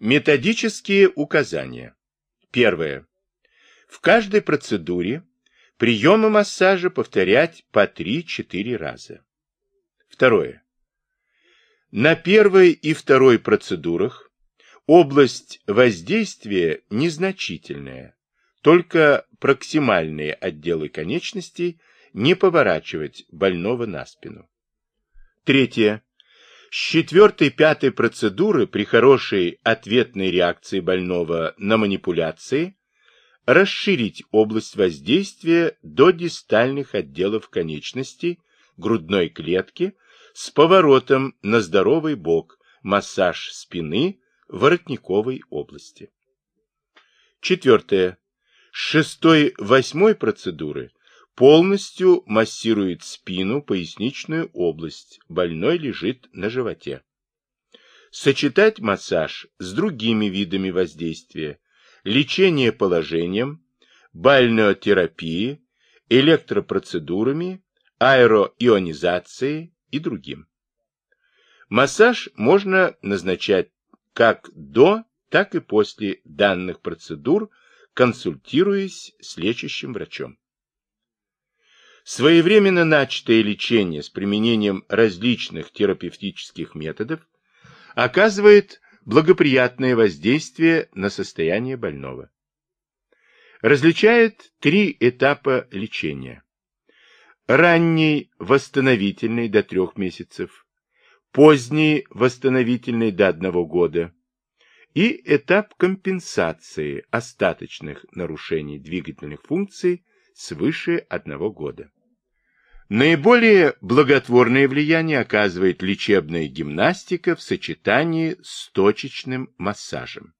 Методические указания. Первое. В каждой процедуре приемы массажа повторять по 3-4 раза. Второе. На первой и второй процедурах область воздействия незначительная, только проксимальные отделы конечностей не поворачивать больного на спину. Третье. С четвертой-пятой процедуры при хорошей ответной реакции больного на манипуляции расширить область воздействия до дистальных отделов конечностей, грудной клетки с поворотом на здоровый бок, массаж спины, воротниковой области. Четвертое. С шестой-восьмой процедуры полностью массирует спину, поясничную область, больной лежит на животе. Сочетать массаж с другими видами воздействия, лечение положением, бальнеотерапией, электропроцедурами, аэроионизацией и другим. Массаж можно назначать как до, так и после данных процедур, консультируясь с лечащим врачом. Своевременно начатое лечение с применением различных терапевтических методов оказывает благоприятное воздействие на состояние больного. Различает три этапа лечения. Ранний восстановительный до трех месяцев, поздний восстановительный до одного года и этап компенсации остаточных нарушений двигательных функций свыше одного года. Наиболее благотворное влияние оказывает лечебная гимнастика в сочетании с точечным массажем.